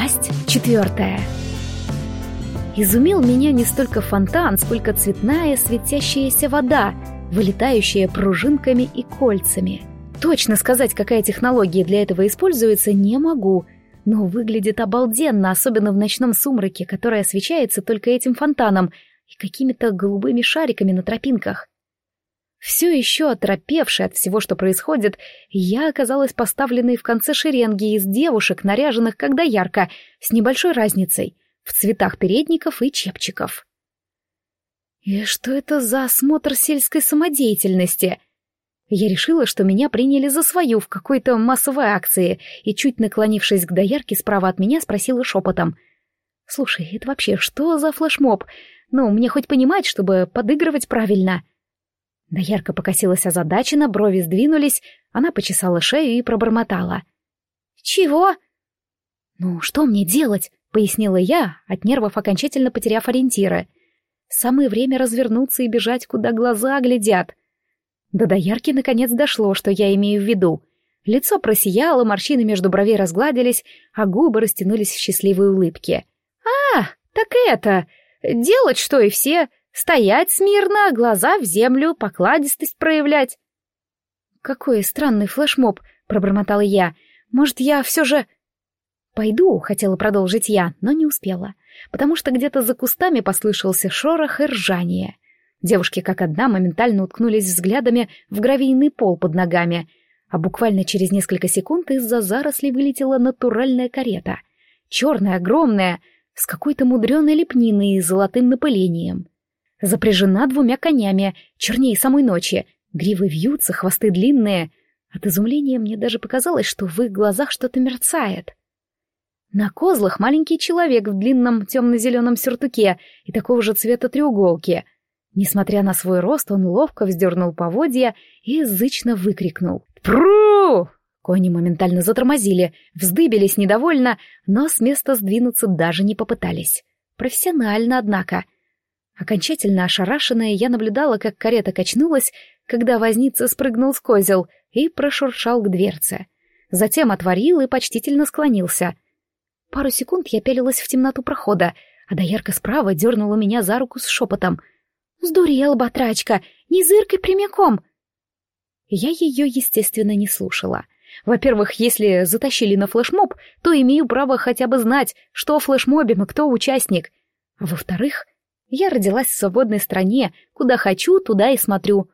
Часть четвертая. Изумил меня не столько фонтан, сколько цветная светящаяся вода, вылетающая пружинками и кольцами. Точно сказать, какая технология для этого используется, не могу, но выглядит обалденно, особенно в ночном сумраке, который освещается только этим фонтаном и какими-то голубыми шариками на тропинках. Все еще оторопевшая от всего, что происходит, я оказалась поставленной в конце шеренги из девушек, наряженных когда ярко, с небольшой разницей, в цветах передников и чепчиков. И что это за осмотр сельской самодеятельности? Я решила, что меня приняли за свою в какой-то массовой акции, и, чуть наклонившись к доярке справа от меня, спросила шепотом. «Слушай, это вообще что за флешмоб? Ну, мне хоть понимать, чтобы подыгрывать правильно?» Да ярко покосилась озадаченно, брови сдвинулись, она почесала шею и пробормотала. «Чего?» «Ну, что мне делать?» — пояснила я, от нервов окончательно потеряв ориентиры. «Самое время развернуться и бежать, куда глаза глядят». До доярки наконец дошло, что я имею в виду. Лицо просияло, морщины между бровей разгладились, а губы растянулись в счастливой улыбке. «А, так это... Делать что и все. Стоять смирно, глаза в землю, покладистость проявлять. «Какой странный флешмоб», — пробормотала я. «Может, я все же...» «Пойду», — хотела продолжить я, но не успела, потому что где-то за кустами послышался шорох и ржание. Девушки как одна моментально уткнулись взглядами в гравийный пол под ногами, а буквально через несколько секунд из-за зарослей вылетела натуральная карета. Черная, огромная, с какой-то мудреной лепниной и золотым напылением запряжена двумя конями, чернее самой ночи. Гривы вьются, хвосты длинные. От изумления мне даже показалось, что в их глазах что-то мерцает. На козлах маленький человек в длинном темно-зеленом сюртуке и такого же цвета треуголки. Несмотря на свой рост, он ловко вздернул поводья и язычно выкрикнул «Пру!». Кони моментально затормозили, вздыбились недовольно, но с места сдвинуться даже не попытались. Профессионально, однако — Окончательно ошарашенная, я наблюдала, как карета качнулась, когда возница спрыгнул с козел и прошуршал к дверце. Затем отворил и почтительно склонился. Пару секунд я пялилась в темноту прохода, а доярка справа дернула меня за руку с шепотом. «Сдурел, батрачка! Не зыркай прямиком!» Я ее, естественно, не слушала. Во-первых, если затащили на флешмоб, то имею право хотя бы знать, что флешмобим и кто участник. Во-вторых, я родилась в свободной стране, куда хочу, туда и смотрю.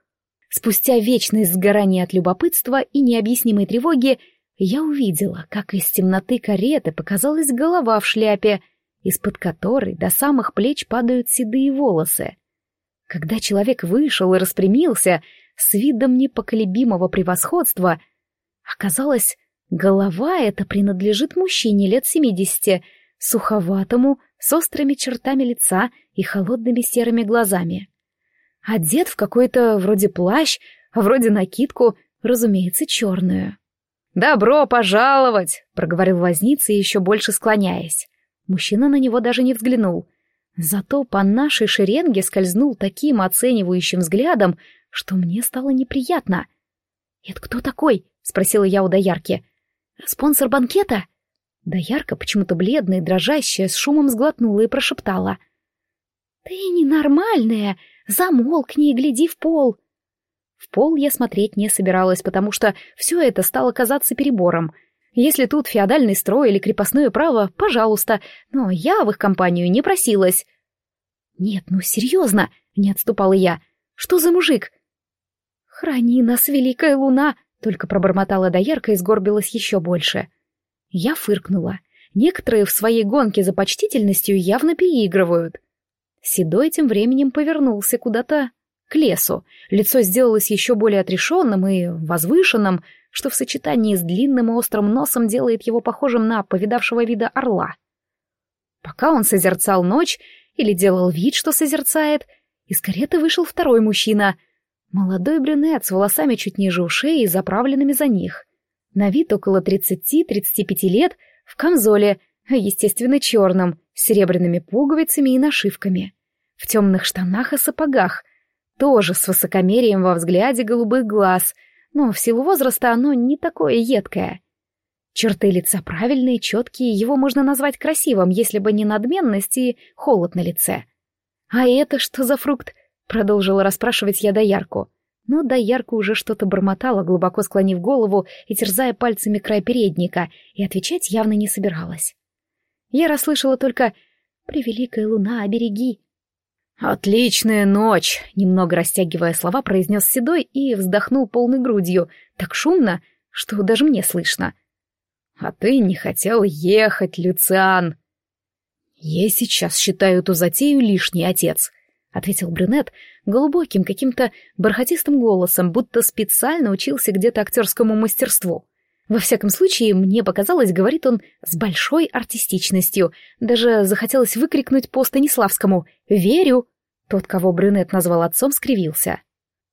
Спустя вечность сгорания от любопытства и необъяснимой тревоги, я увидела, как из темноты кареты показалась голова в шляпе, из-под которой до самых плеч падают седые волосы. Когда человек вышел и распрямился с видом непоколебимого превосходства, оказалось, голова эта принадлежит мужчине лет семидесяти, суховатому, с острыми чертами лица и холодными серыми глазами. Одет в какой-то вроде плащ, вроде накидку, разумеется, черную. «Добро пожаловать!» — проговорил возница, еще больше склоняясь. Мужчина на него даже не взглянул. Зато по нашей шеренге скользнул таким оценивающим взглядом, что мне стало неприятно. «Это кто такой?» — спросила я у доярки. «Спонсор банкета?» Да ярко, почему-то бледная дрожащая, с шумом сглотнула и прошептала. «Ты ненормальная! Замолкни и гляди в пол!» В пол я смотреть не собиралась, потому что все это стало казаться перебором. Если тут феодальный строй или крепостное право, пожалуйста, но я в их компанию не просилась. «Нет, ну серьезно!» — не отступала я. «Что за мужик?» «Храни нас, великая луна!» — только пробормотала доярка и сгорбилась еще больше. — я фыркнула. Некоторые в своей гонке за почтительностью явно переигрывают. Седой тем временем повернулся куда-то к лесу. Лицо сделалось еще более отрешенным и возвышенным, что в сочетании с длинным и острым носом делает его похожим на повидавшего вида орла. Пока он созерцал ночь или делал вид, что созерцает, из кареты вышел второй мужчина. Молодой брюнет с волосами чуть ниже ушей и заправленными за них — на вид около 30-35 лет, в камзоле, естественно, черном, с серебряными пуговицами и нашивками. В темных штанах и сапогах, тоже с высокомерием во взгляде голубых глаз, но в силу возраста оно не такое едкое. Черты лица правильные, четкие, его можно назвать красивым, если бы не надменность и холод на лице. «А это что за фрукт?» — продолжила расспрашивать я доярку. Но доярка уже что-то бормотала, глубоко склонив голову и терзая пальцами край передника, и отвечать явно не собиралась. Я расслышала только «Превеликая луна, обереги!» «Отличная ночь!» — немного растягивая слова, произнес Седой и вздохнул полной грудью, так шумно, что даже мне слышно. «А ты не хотел ехать, Люциан!» «Я сейчас считаю эту затею лишней, отец», — ответил брюнет глубоким каким-то бархатистым голосом, будто специально учился где-то актерскому мастерству. Во всяком случае, мне показалось, говорит он с большой артистичностью. Даже захотелось выкрикнуть по Станиславскому «Верю!». Тот, кого брюнет назвал отцом, скривился.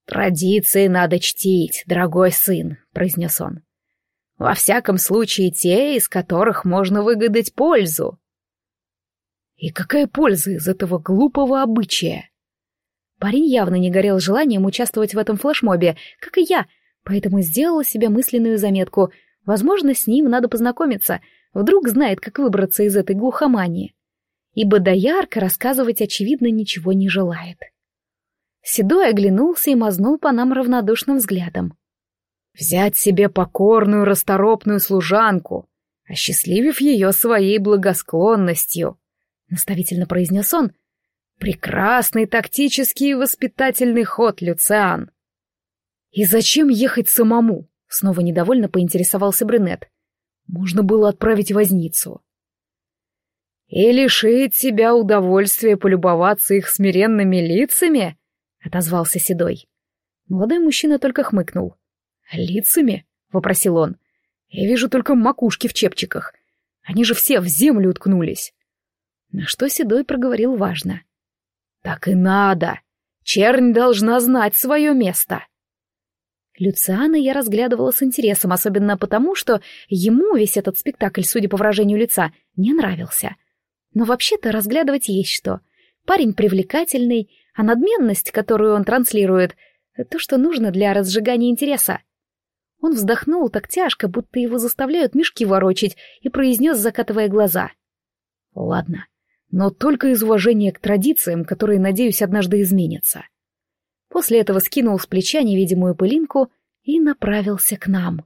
«Традиции надо чтить, дорогой сын», — произнес он. «Во всяком случае, те, из которых можно выгадать пользу». «И какая польза из этого глупого обычая?» Парень явно не горел желанием участвовать в этом флешмобе, как и я — поэтому сделала себе мысленную заметку. Возможно, с ним надо познакомиться, вдруг знает, как выбраться из этой глухомании. Ибо доярка рассказывать, очевидно, ничего не желает. Седой оглянулся и мазнул по нам равнодушным взглядом. «Взять себе покорную, расторопную служанку, осчастливив ее своей благосклонностью», — наставительно произнес он. «Прекрасный тактический и воспитательный ход, Люциан. «И зачем ехать самому?» — снова недовольно поинтересовался Брюнет. «Можно было отправить возницу». «И лишить себя удовольствия полюбоваться их смиренными лицами?» — отозвался Седой. Молодой мужчина только хмыкнул. «Лицами?» — вопросил он. «Я вижу только макушки в чепчиках. Они же все в землю уткнулись». На что Седой проговорил важно. «Так и надо. Чернь должна знать свое место». Люциана я разглядывала с интересом, особенно потому, что ему весь этот спектакль, судя по выражению лица, не нравился. Но вообще-то разглядывать есть что. Парень привлекательный, а надменность, которую он транслирует, то, что нужно для разжигания интереса. Он вздохнул так тяжко, будто его заставляют мешки ворочить, и произнес, закатывая глаза. «Ладно, но только из уважения к традициям, которые, надеюсь, однажды изменятся». После этого скинул с плеча невидимую пылинку и направился к нам.